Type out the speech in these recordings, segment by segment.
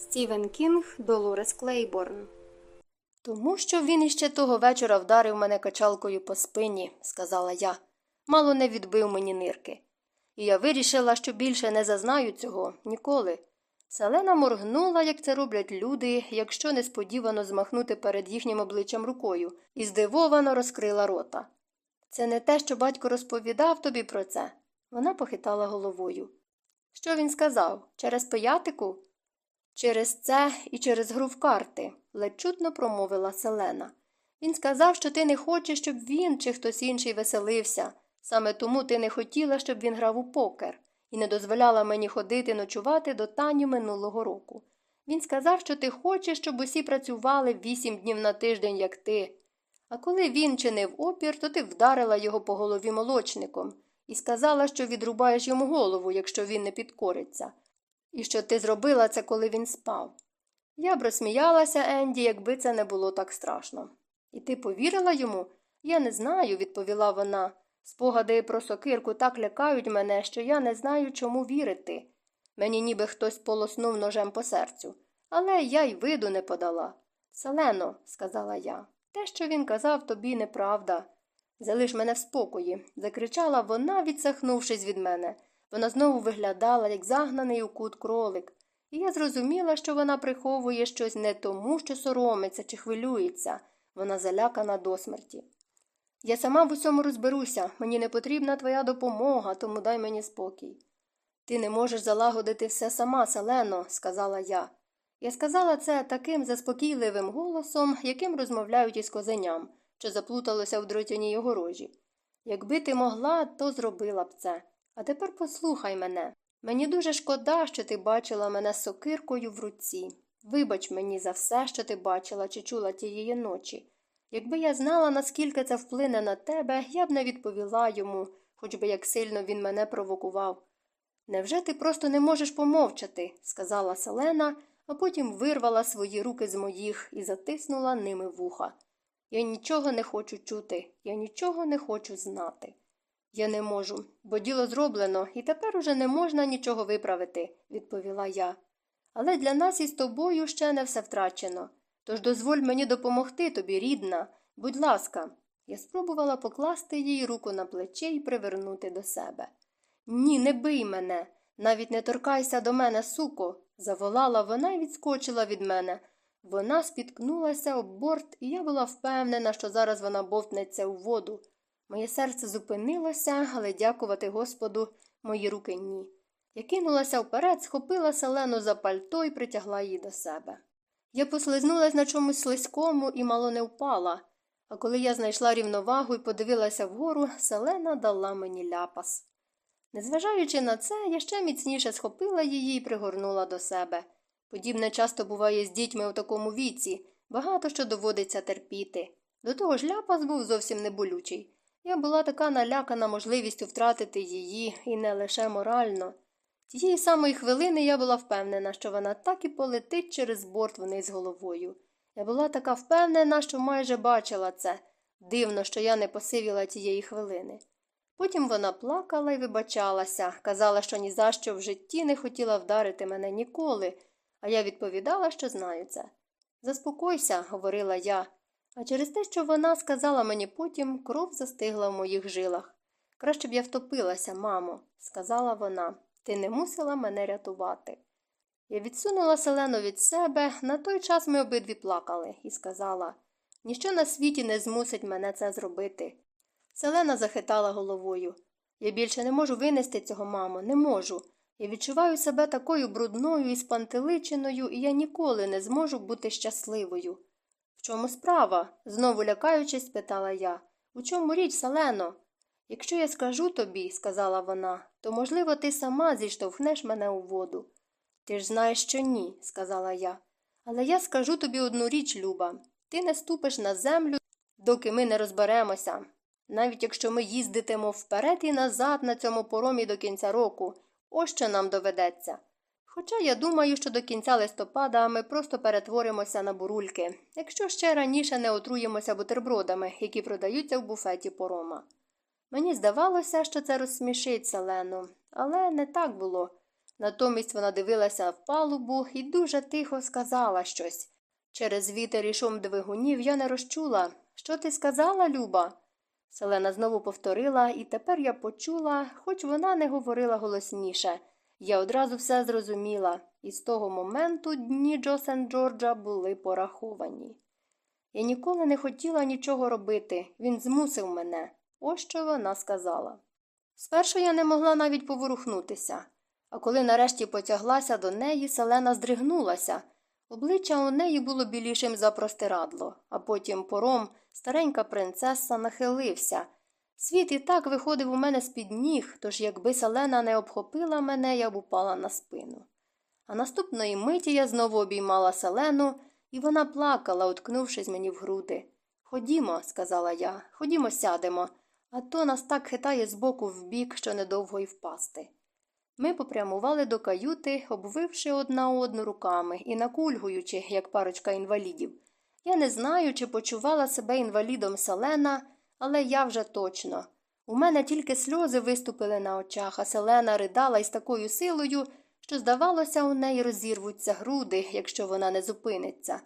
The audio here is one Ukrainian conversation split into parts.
Стівен Кінг Долорес Клейборн. Тому що він іще того вечора вдарив мене качалкою по спині, сказала я, мало не відбив мені нирки. І я вирішила, що більше не зазнаю цього ніколи. Селена моргнула, як це роблять люди, якщо несподівано змахнути перед їхнім обличчям рукою, і здивовано розкрила рота. Це не те, що батько розповідав тобі про це. Вона похитала головою. Що він сказав? Через пиятику? Через це і через гру в карти, ледь чутно промовила Селена. Він сказав, що ти не хочеш, щоб він чи хтось інший веселився. Саме тому ти не хотіла, щоб він грав у покер, і не дозволяла мені ходити ночувати до Тані минулого року. Він сказав, що ти хочеш, щоб усі працювали вісім днів на тиждень, як ти. А коли він чинив опір, то ти вдарила його по голові молочником і сказала, що відрубаєш йому голову, якщо він не підкориться, і що ти зробила це, коли він спав. Я б розсміялася, Енді, якби це не було так страшно. І ти повірила йому? Я не знаю, відповіла вона. Спогади про сокирку так лякають мене, що я не знаю, чому вірити. Мені ніби хтось полоснув ножем по серцю, але я й виду не подала. Селено, сказала я, те, що він казав, тобі неправда. Залиш мене в спокої, закричала вона, відсахнувшись від мене. Вона знову виглядала, як загнаний у кут кролик, і я зрозуміла, що вона приховує щось не тому, що соромиться чи хвилюється, вона залякана до смерті. Я сама в усьому розберуся, мені не потрібна твоя допомога, тому дай мені спокій. Ти не можеш залагодити все сама, Селено, сказала я. Я сказала це таким заспокійливим голосом, яким розмовляють із козеням, що заплуталося в дротяній огорожі. Якби ти могла, то зробила б це. А тепер послухай мене. Мені дуже шкода, що ти бачила мене сокиркою в руці. Вибач мені за все, що ти бачила чи чула тієї ночі. Якби я знала, наскільки це вплине на тебе, я б не відповіла йому, хоч би як сильно він мене провокував. Невже ти просто не можеш помовчати? сказала Селена, а потім вирвала свої руки з моїх і затиснула ними вуха. Я нічого не хочу чути, я нічого не хочу знати. Я не можу, бо діло зроблено, і тепер уже не можна нічого виправити, відповіла я. Але для нас із тобою ще не все втрачено. Тож дозволь мені допомогти тобі, рідна, будь ласка. Я спробувала покласти їй руку на плече і привернути до себе. Ні, не бий мене, навіть не торкайся до мене, суко, заволала вона і відскочила від мене. Вона спіткнулася об борт, і я була впевнена, що зараз вона бовтнеться у воду. Моє серце зупинилося, але дякувати Господу, мої руки ні. Я кинулася вперед, схопила селену за пальто і притягла її до себе. Я послизнулась на чомусь слизькому і мало не впала, а коли я знайшла рівновагу і подивилася вгору, селена дала мені ляпас. Незважаючи на це, я ще міцніше схопила її і пригорнула до себе. Подібне часто буває з дітьми у такому віці, багато що доводиться терпіти. До того ж ляпас був зовсім не болючий. Я була така налякана можливістю втратити її, і не лише морально. Тієї самої хвилини я була впевнена, що вона так і полетить через борт вниз головою. Я була така впевнена, що майже бачила це. Дивно, що я не посивіла тієї хвилини. Потім вона плакала і вибачалася, казала, що ні за що в житті не хотіла вдарити мене ніколи, а я відповідала, що знаю це. Заспокойся, говорила я, а через те, що вона сказала мені потім, кров застигла в моїх жилах. Краще б я втопилася, мамо, сказала вона. Ти не мусила мене рятувати. Я відсунула селену від себе, на той час ми обидві плакали, і сказала ніщо на світі не змусить мене це зробити. Селена захитала головою. Я більше не можу винести цього, мамо, не можу. Я відчуваю себе такою брудною і спантеличеною, і я ніколи не зможу бути щасливою. В чому справа? знову лякаючись, спитала я. У чому річ, Селено? Якщо я скажу тобі, сказала вона, то, можливо, ти сама зіштовхнеш мене у воду. Ти ж знаєш, що ні, сказала я. Але я скажу тобі одну річ, Люба ти не ступиш на землю, доки ми не розберемося. Навіть якщо ми їздитимо вперед і назад на цьому поромі до кінця року, ось що нам доведеться. Хоча я думаю, що до кінця листопада ми просто перетворимося на бурульки, якщо ще раніше не отруємося бутербродами, які продаються в буфеті порома. Мені здавалося, що це розсмішить Селену, але не так було. Натомість вона дивилася в палубу і дуже тихо сказала щось. Через вітер і шум двигунів я не розчула. Що ти сказала, Люба? Селена знову повторила, і тепер я почула, хоч вона не говорила голосніше. Я одразу все зрозуміла, і з того моменту дні Джо Сент Джорджа були пораховані. Я ніколи не хотіла нічого робити, він змусив мене. Ось що вона сказала. Спершу я не могла навіть поворухнутися, а коли нарешті потяглася до неї, селена здригнулася. Обличчя у неї було білішим за простирадло, а потім пором старенька принцеса нахилився. Світ і так виходив у мене з-під ніг, тож якби селена не обхопила мене, я б упала на спину. А наступної миті я знову обіймала селену, і вона плакала, уткнувшись мені в груди. Ходімо, сказала я, ходімо сядемо, а то нас так хитає з боку в бік, що недовго й впасти. Ми попрямували до каюти, обвивши одна одну руками і накульгуючи, як парочка інвалідів. Я не знаю, чи почувала себе інвалідом Селена, але я вже точно. У мене тільки сльози виступили на очах, а Селена ридала із такою силою, що, здавалося, у неї розірвуться груди, якщо вона не зупиниться.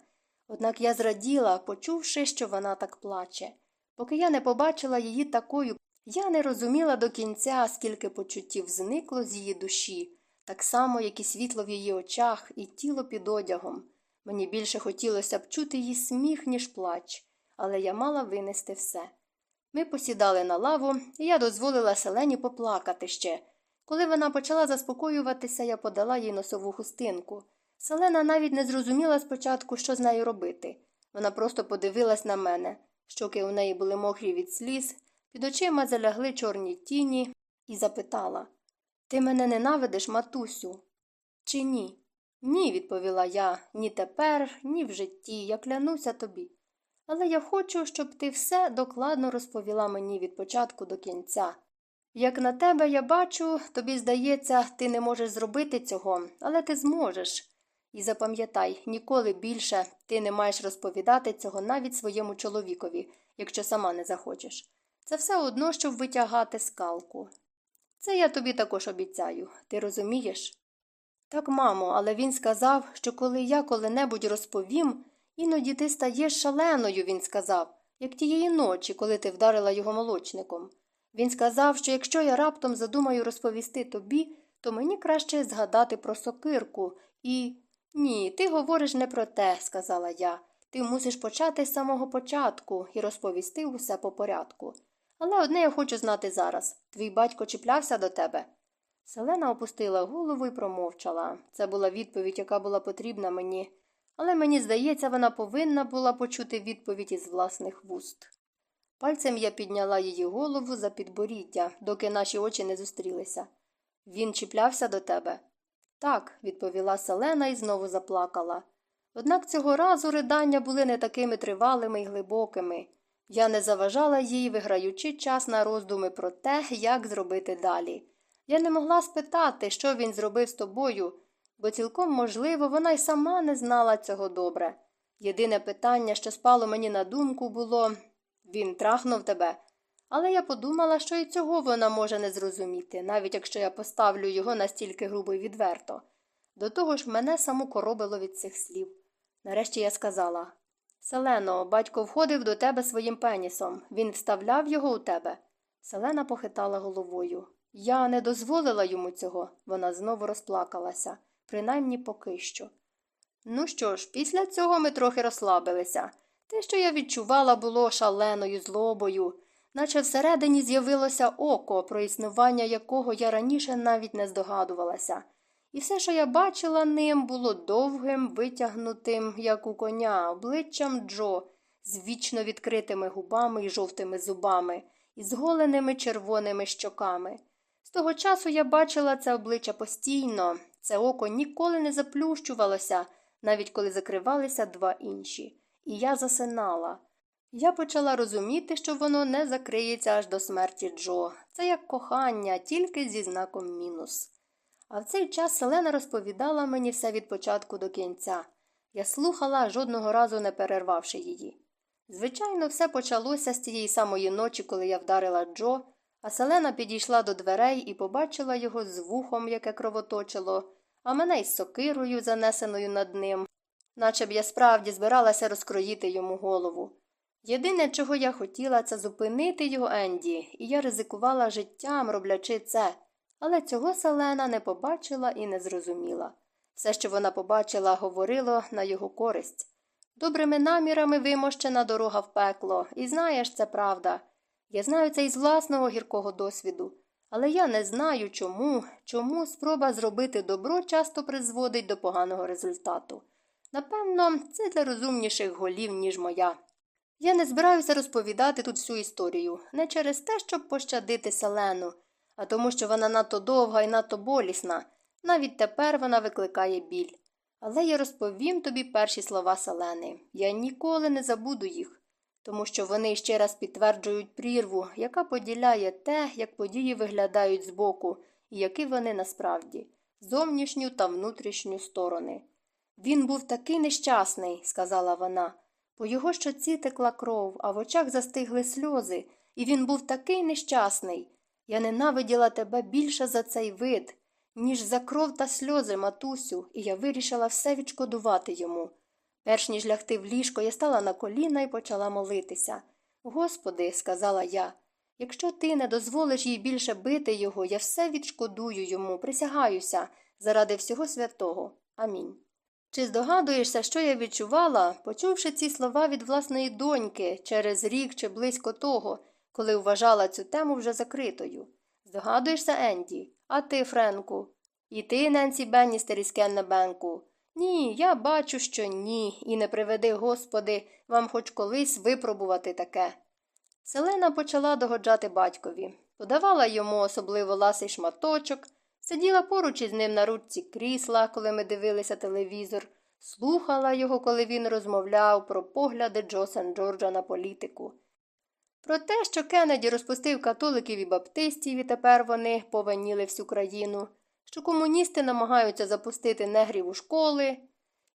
Однак я зраділа, почувши, що вона так плаче. Поки я не побачила її такою, я не розуміла до кінця, скільки почуттів зникло з її душі, так само, як і світло в її очах, і тіло під одягом. Мені більше хотілося б чути її сміх, ніж плач, але я мала винести все. Ми посідали на лаву, і я дозволила селені поплакати ще. Коли вона почала заспокоюватися, я подала їй носову хустинку. Селена навіть не зрозуміла спочатку, що з нею робити. Вона просто подивилась на мене. Щоки у неї були мокрі від сліз, під очима залягли чорні тіні, і запитала Ти мене ненавидиш, матусю? Чи ні? Ні, відповіла я, ні тепер, ні в житті, я клянуся тобі. Але я хочу, щоб ти все докладно розповіла мені від початку до кінця. Як на тебе я бачу, тобі здається, ти не можеш зробити цього, але ти зможеш. І запам'ятай, ніколи більше ти не маєш розповідати цього навіть своєму чоловікові, якщо сама не захочеш. Це все одно, щоб витягати скалку. Це я тобі також обіцяю, ти розумієш? Так, мамо, але він сказав, що коли я коли-небудь розповім, іноді ти стаєш шаленою, він сказав, як тієї ночі, коли ти вдарила його молочником. Він сказав, що якщо я раптом задумаю розповісти тобі, то мені краще згадати про сокирку і. Ні, ти говориш не про те, сказала я. Ти мусиш почати з самого початку і розповісти усе по порядку. Але одне я хочу знати зараз твій батько чіплявся до тебе. Селена опустила голову і промовчала. Це була відповідь, яка була потрібна мені, але мені здається, вона повинна була почути відповідь із власних вуст. Пальцем я підняла її голову за підборіддя, доки наші очі не зустрілися. Він чіплявся до тебе? Так, відповіла Селена і знову заплакала. Однак цього разу ридання були не такими тривалими й глибокими. Я не заважала їй, виграючи час на роздуми про те, як зробити далі. Я не могла спитати, що він зробив з тобою, бо цілком можливо, вона й сама не знала цього добре. Єдине питання, що спало мені на думку, було він трахнув тебе. Але я подумала, що і цього вона може не зрозуміти, навіть якщо я поставлю його настільки грубо й відверто. До того ж мене саму коробило від цих слів. Нарешті я сказала Селено, батько входив до тебе своїм пенісом. Він вставляв його у тебе. Селена похитала головою. Я не дозволила йому цього. Вона знову розплакалася, принаймні поки що. Ну що ж, після цього ми трохи розслабилися. Те, що я відчувала, було шаленою злобою, наче всередині з'явилося око, про існування якого я раніше навіть не здогадувалася. І все, що я бачила ним, було довгим, витягнутим, як у коня, обличчям Джо, з вічно відкритими губами і жовтими зубами, і з голеними червоними щоками. З того часу я бачила це обличчя постійно, це око ніколи не заплющувалося, навіть коли закривалися два інші. І я засинала. Я почала розуміти, що воно не закриється аж до смерті Джо. Це як кохання, тільки зі знаком мінус. А в цей час Селена розповідала мені все від початку до кінця. Я слухала, жодного разу не перервавши її. Звичайно, все почалося з тієї самої ночі, коли я вдарила Джо, А Селена підійшла до дверей і побачила його з вухом, яке кровоточило, а мене із сокирою, занесеною над ним, наче б я справді збиралася розкроїти йому голову. Єдине, чого я хотіла, це зупинити його Енді, і я ризикувала життям, роблячи це. Але цього Селена не побачила і не зрозуміла. Все, що вона побачила, говорило на його користь. Добрими намірами вимощена дорога в пекло, і знаєш, це правда. Я знаю це із власного гіркого досвіду. Але я не знаю, чому, чому спроба зробити добро часто призводить до поганого результату. Напевно, це для розумніших голів, ніж моя. Я не збираюся розповідати тут всю історію, не через те, щоб пощадити Селену, а тому, що вона надто довга і надто болісна. Навіть тепер вона викликає біль. Але я розповім тобі перші слова Селени. Я ніколи не забуду їх, тому що вони ще раз підтверджують прірву, яка поділяє те, як події виглядають збоку, і які вони насправді, зовнішню та внутрішню сторони. Він був такий нещасний, сказала вона. По його щоці текла кров, а в очах застигли сльози, і він був такий нещасний. Я ненавиділа тебе більше за цей вид, ніж за кров та сльози, матусю, і я вирішила все відшкодувати йому. Перш ніж лягти в ліжко, я стала на коліна і почала молитися. Господи, сказала я, якщо ти не дозволиш їй більше бити його, я все відшкодую йому, присягаюся, заради всього святого. Амінь. Чи здогадуєшся, що я відчувала, почувши ці слова від власної доньки через рік чи близько того, коли вважала цю тему вже закритою? Здогадуєшся, Енді? А ти, Френку? І ти, Ненсі Бенністер із Кеннебенку? Ні, я бачу, що ні, і не приведи, Господи, вам хоч колись випробувати таке. Селена почала догоджати батькові, подавала йому особливо ласий шматочок, сиділа поруч із ним на ручці крісла, коли ми дивилися телевізор, слухала його, коли він розмовляв про погляди Джо Сен Джорджа на політику. Про те, що Кеннеді розпустив католиків і баптистів, і тепер вони повеніли всю країну, що комуністи намагаються запустити негрів у школи,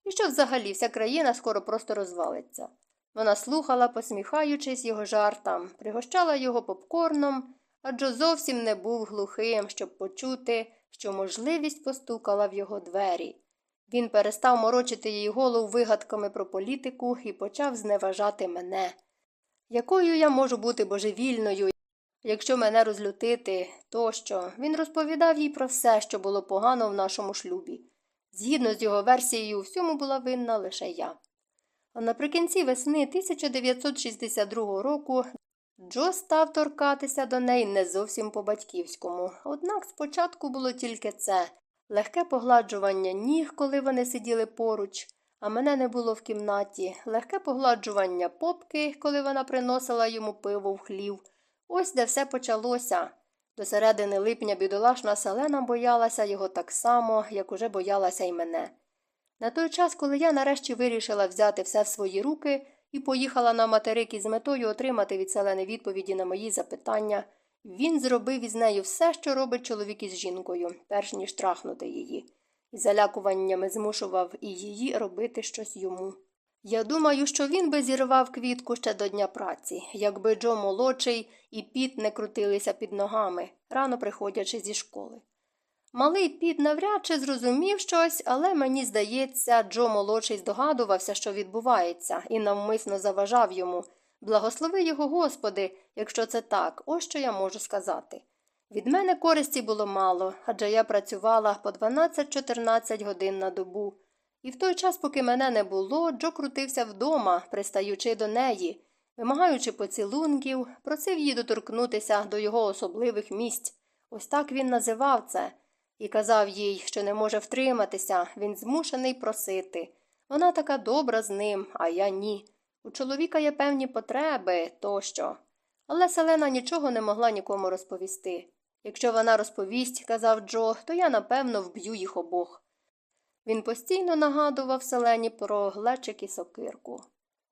і що взагалі вся країна скоро просто розвалиться. Вона слухала, посміхаючись його жартам, пригощала його попкорном, а Джо зовсім не був глухим, щоб почути, що можливість постукала в його двері. Він перестав морочити їй голову вигадками про політику і почав зневажати мене. Якою я можу бути божевільною, якщо мене розлютити, тощо він розповідав їй про все, що було погано в нашому шлюбі. Згідно з його версією, у всьому була винна лише я. А наприкінці весни 1962 року Джо став торкатися до неї не зовсім по батьківському, однак спочатку було тільки це легке погладжування ніг, коли вони сиділи поруч, а мене не було в кімнаті, легке погладжування попки, коли вона приносила йому пиво в хлів. Ось де все почалося. До середини липня бідолашна селена боялася його так само, як уже боялася й мене. На той час, коли я нарешті вирішила взяти все в свої руки і поїхала на материк із метою отримати від селени відповіді на мої запитання, він зробив із нею все, що робить чоловік із жінкою, перш ніж трахнути її, і залякуваннями змушував і її робити щось йому. Я думаю, що він би зірвав квітку ще до дня праці, якби Джо молодший і піт не крутилися під ногами, рано приходячи зі школи. Малий піт навряд чи зрозумів щось, але мені здається, Джо молодший здогадувався, що відбувається, і навмисно заважав йому. Благослови його, Господи, якщо це так, ось що я можу сказати. Від мене користі було мало, адже я працювала по 12-14 годин на добу. І в той час, поки мене не було, Джо крутився вдома, пристаючи до неї, вимагаючи поцілунків, просив її доторкнутися до його особливих місць. Ось так він називав це, і казав їй, що не може втриматися, він змушений просити. Вона така добра з ним, а я ні. У чоловіка є певні потреби тощо. Але Селена нічого не могла нікому розповісти. Якщо вона розповість, казав Джо, то я напевно вб'ю їх обох. Він постійно нагадував селені про глечик і сокирку.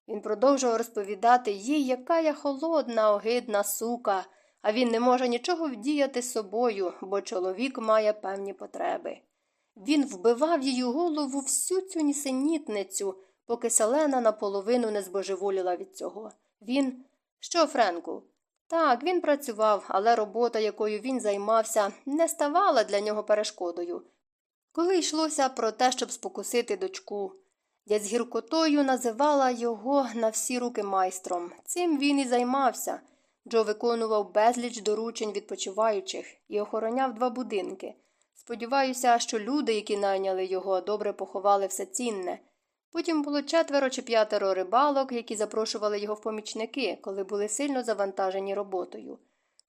Він продовжував розповідати їй, яка я холодна, огидна сука, а він не може нічого вдіяти з собою, бо чоловік має певні потреби. Він вбивав її голову всю цю нісенітницю, поки селена наполовину не збожеволіла від цього. Він. Що, Френку? Так, він працював, але робота, якою він займався, не ставала для нього перешкодою. Коли йшлося про те, щоб спокусити дочку, я з гіркотою називала його на всі руки майстром. Цим він і займався. Джо виконував безліч доручень відпочиваючих і охороняв два будинки. Сподіваюся, що люди, які найняли його, добре поховали все цінне. Потім було четверо чи п'ятеро рибалок, які запрошували його в помічники, коли були сильно завантажені роботою.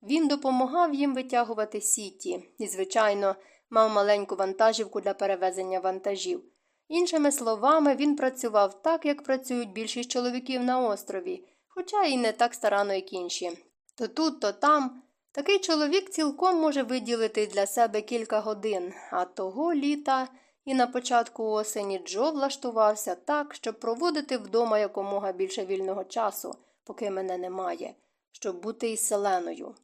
Він допомагав їм витягувати сіті і, звичайно, мав маленьку вантажівку для перевезення вантажів. Іншими словами, він працював так, як працюють більшість чоловіків на острові, хоча і не так старано, як інші. То тут, то там. Такий чоловік цілком може виділити для себе кілька годин, а того літа і на початку осені Джо влаштувався так, щоб проводити вдома якомога більше вільного часу, поки мене немає, щоб бути із селеною.